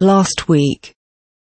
Last week.